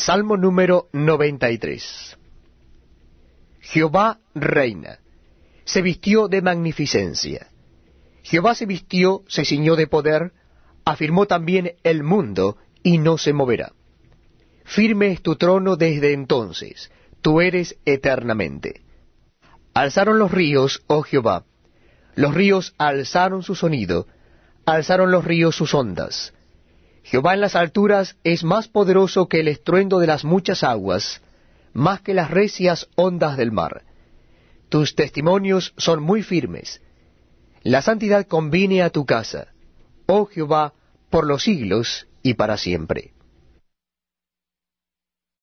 Salmo número 93. Jehová reina, se vistió de magnificencia. Jehová se vistió, se ciñó de poder, afirmó también el mundo y no se moverá. Firme es tu trono desde entonces, tú eres eternamente. Alzaron los ríos, oh Jehová, los ríos alzaron su sonido, alzaron los ríos sus ondas. Jehová en las alturas es más poderoso que el estruendo de las muchas aguas, más que las recias ondas del mar. Tus testimonios son muy firmes. La santidad conviene a tu casa, oh Jehová, por los siglos y para siempre.